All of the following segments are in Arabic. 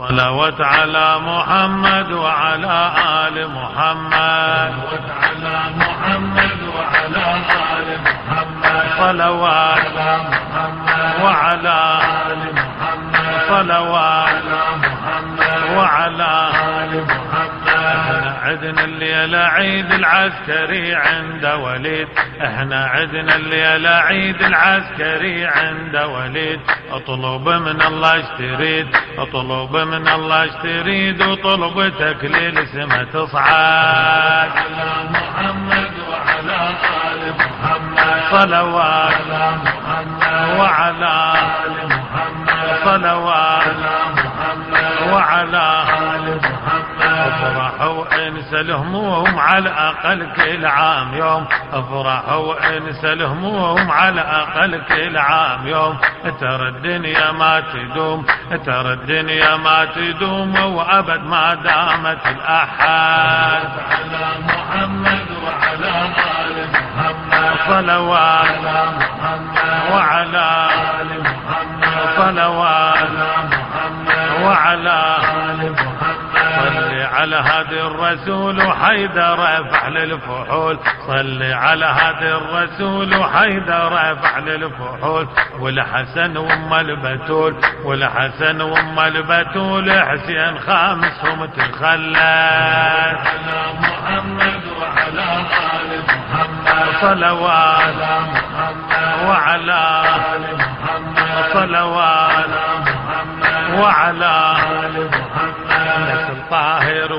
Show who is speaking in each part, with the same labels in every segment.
Speaker 1: صلوات على محمد وعلى آل محمد.
Speaker 2: صلوات على محمد وعلى آل محمد.
Speaker 1: صلوات
Speaker 2: على محمد
Speaker 1: وعلى
Speaker 2: آل محمد
Speaker 1: صلوات
Speaker 2: على محمد
Speaker 1: وعلى
Speaker 2: آل
Speaker 1: عدنا الليلة عيد العسكري عند وليد. إحنا عدنا الليلة عيد العسكري عند وليد. اطلب من الله اشتريد اطلب من الله اشتريد وطلبتك للسما تصعد.
Speaker 2: على محمد وعلى آل محمد.
Speaker 1: صلوات
Speaker 2: على محمد.
Speaker 1: وعلى
Speaker 2: آل محمد.
Speaker 1: صلوات
Speaker 2: على محمد.
Speaker 1: وعلى
Speaker 2: آل محمد.
Speaker 1: الهموم على الاقل كل عام يوم. افرح وانسى الهموم على الاقل كل عام يوم. ترى الدنيا ما تدوم ترى الدنيا ما تدوم وأبد ما دامت الأحد.
Speaker 2: على محمد وعلى آل محمد.
Speaker 1: صلوات
Speaker 2: على محمد.
Speaker 1: وعلى صل على هادي الرسول وحيدر فعل الفحول. صل على هادي الرسول وحيدر فعل الفحول. والحسن وام البتول والحسن وام البتول حسين خامسهم تخلت.
Speaker 2: على محمد وعلى آل محمد
Speaker 1: صلوات
Speaker 2: على محمد
Speaker 1: وعلى
Speaker 2: آل محمد
Speaker 1: صلوات
Speaker 2: على محمد
Speaker 1: وعلى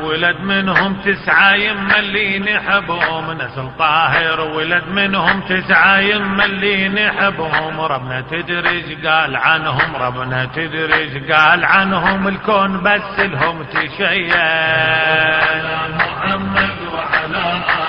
Speaker 1: ولد منهم تسعة يما اللي نحبهم نسل طاهر ولد منهم تسعة يما اللي نحبهم ربنا تدرج قال عنهم. ربنا تدرج قال عنهم. الكون بس لهم تشيع.
Speaker 2: على محمد وعلى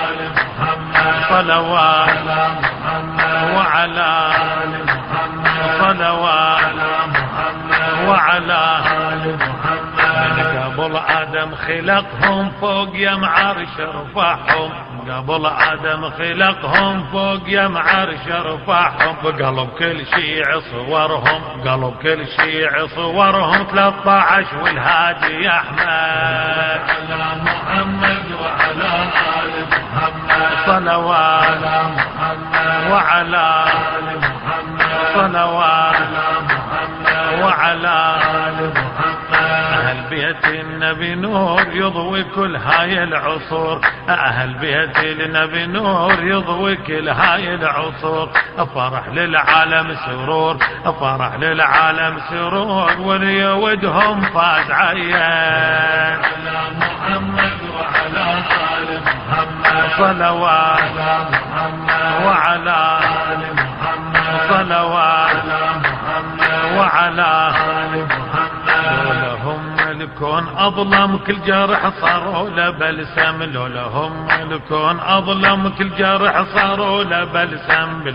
Speaker 2: آل محمد.
Speaker 1: صلوات
Speaker 2: على محمد
Speaker 1: وعلى
Speaker 2: آل محمد.
Speaker 1: صلوات
Speaker 2: على محمد
Speaker 1: وعلى
Speaker 2: آل محمد.
Speaker 1: قبل آدم خلقهم فوق يم عرش رفعهم قبل آدم خلقهم فوق يم عرش رفعهم بقلب كل شيع صورهم قلب كل شيع صورهم. 13 والهادي أحمد.
Speaker 2: على محمد وعلى آل محمد.
Speaker 1: صلوات.
Speaker 2: على محمد.
Speaker 1: وعلى
Speaker 2: آل محمد.
Speaker 1: صلوات. بيت النبي نور يضوي كل هاي العصور. أهل بيت النبي نور يضوي كل هاي العصور. أفرح للعالم سرور أفرح للعالم سرور. ولي ودهم فاز عين.
Speaker 2: على محمد وعلى آل محمد.
Speaker 1: صلوات
Speaker 2: على محمد
Speaker 1: وعلى
Speaker 2: آل محمد.
Speaker 1: صلوات
Speaker 2: على محمد
Speaker 1: وعلى
Speaker 2: آل محمد.
Speaker 1: الكون أظلم كل جرح صاروا له بلسم لو لهم الكون. أظلم كل جرح صاروا له بلسم